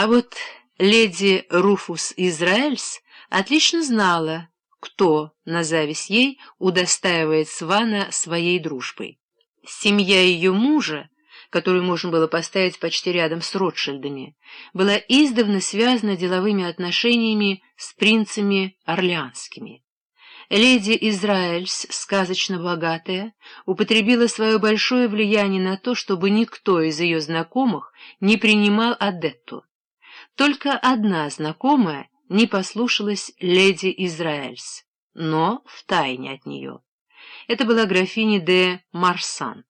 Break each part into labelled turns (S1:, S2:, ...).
S1: А вот леди Руфус Израэльс отлично знала, кто, на зависть ей, удостаивает Свана своей дружбой. Семья ее мужа, которую можно было поставить почти рядом с Ротшильдами, была издавна связана деловыми отношениями с принцами орлеанскими. Леди Израильс, сказочно богатая, употребила свое большое влияние на то, чтобы никто из ее знакомых не принимал Адетту. Только одна знакомая не послушалась леди Израильс, но втайне от нее. Это была графиня де Марсант.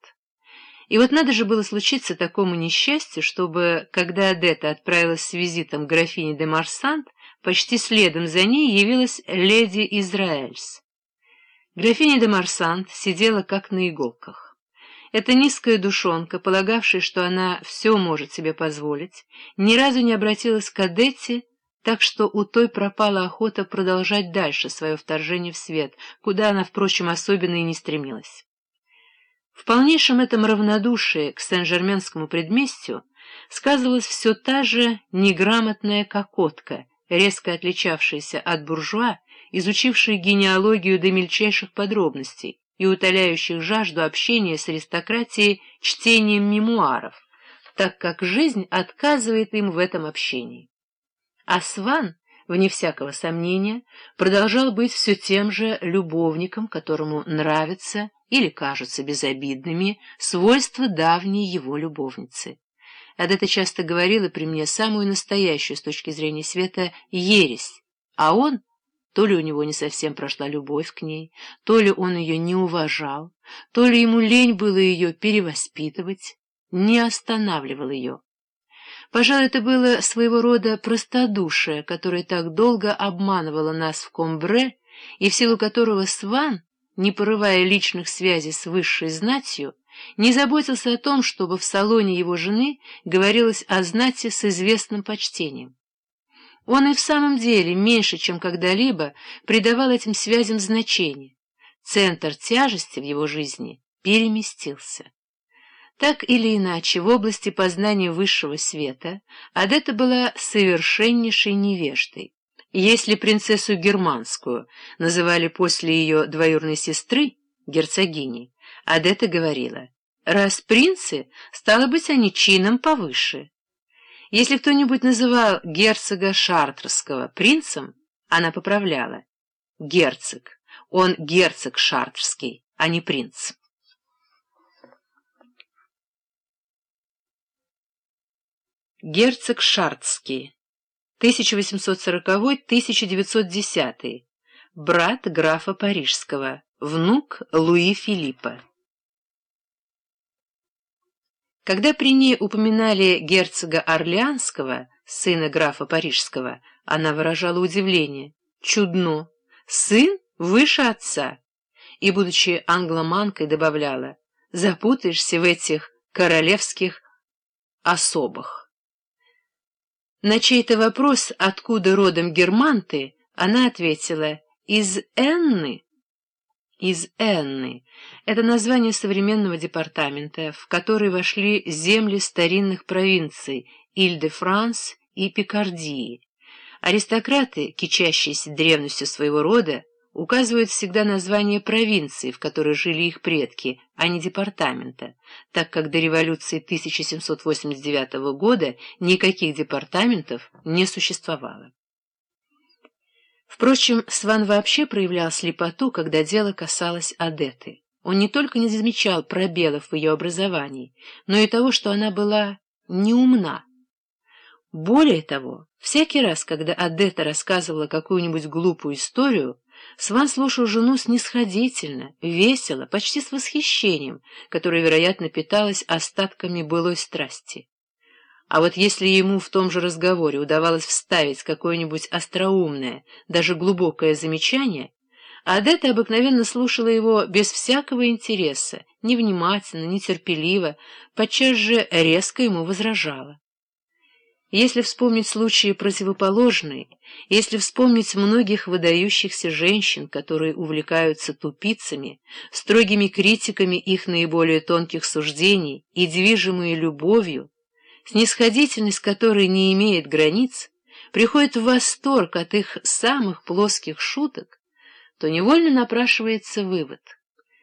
S1: И вот надо же было случиться такому несчастью, чтобы, когда Адетта отправилась с визитом к де Марсант, почти следом за ней явилась леди Израильс. Графиня де Марсант сидела как на иголках. Эта низкая душонка, полагавшая, что она все может себе позволить, ни разу не обратилась к Адетте, так что у той пропала охота продолжать дальше свое вторжение в свет, куда она, впрочем, особенно и не стремилась. В полнейшем этом равнодушии к Сен-Жерменскому предместью сказывалась все та же неграмотная кокотка, резко отличавшаяся от буржуа, изучившая генеалогию до мельчайших подробностей, и утоляющих жажду общения с аристократией чтением мемуаров, так как жизнь отказывает им в этом общении. А Сван, вне всякого сомнения, продолжал быть все тем же любовником, которому нравятся или кажутся безобидными свойства давней его любовницы. Адетта часто говорила при мне самую настоящую с точки зрения света ересь, а он то ли у него не совсем прошла любовь к ней, то ли он ее не уважал, то ли ему лень было ее перевоспитывать, не останавливал ее. Пожалуй, это было своего рода простодушие, которое так долго обманывало нас в Комбре, и в силу которого Сван, не порывая личных связей с высшей знатью, не заботился о том, чтобы в салоне его жены говорилось о знати с известным почтением. Он и в самом деле меньше, чем когда-либо, придавал этим связям значение. Центр тяжести в его жизни переместился. Так или иначе, в области познания высшего света Адетта была совершеннейшей невеждой. Если принцессу германскую называли после ее двоюрной сестры, герцогиней, Адетта говорила, раз принцы, стало быть, они чином повыше. Если кто-нибудь называл герцога Шартрского принцем, она поправляла. Герцог. Он герцог Шартрский, а не принц. Герцог Шартский, 1840-1910, брат графа Парижского, внук Луи Филиппа. Когда при ней упоминали герцога Орлеанского, сына графа Парижского, она выражала удивление. Чудно! Сын выше отца! И, будучи англоманкой, добавляла, запутаешься в этих королевских особах. На чей-то вопрос, откуда родом германты, она ответила, из Энны из Энны. Это название современного департамента, в который вошли земли старинных провинций Иль-де-Франс и Пикардии. Аристократы, кичащиеся древностью своего рода, указывают всегда название провинции, в которой жили их предки, а не департамента, так как до революции 1789 года никаких департаментов не существовало. Впрочем, Сван вообще проявлял слепоту, когда дело касалось Адеты. Он не только не замечал пробелов в ее образовании, но и того, что она была неумна. Более того, всякий раз, когда Адетта рассказывала какую-нибудь глупую историю, Сван слушал жену снисходительно, весело, почти с восхищением, которое, вероятно, питалось остатками былой страсти. А вот если ему в том же разговоре удавалось вставить какое-нибудь остроумное, даже глубокое замечание, Адетта обыкновенно слушала его без всякого интереса, невнимательно, нетерпеливо, подчас же резко ему возражала. Если вспомнить случаи противоположные, если вспомнить многих выдающихся женщин, которые увлекаются тупицами, строгими критиками их наиболее тонких суждений и движимые любовью, снисходительность которой не имеет границ, приходит в восторг от их самых плоских шуток, то невольно напрашивается вывод —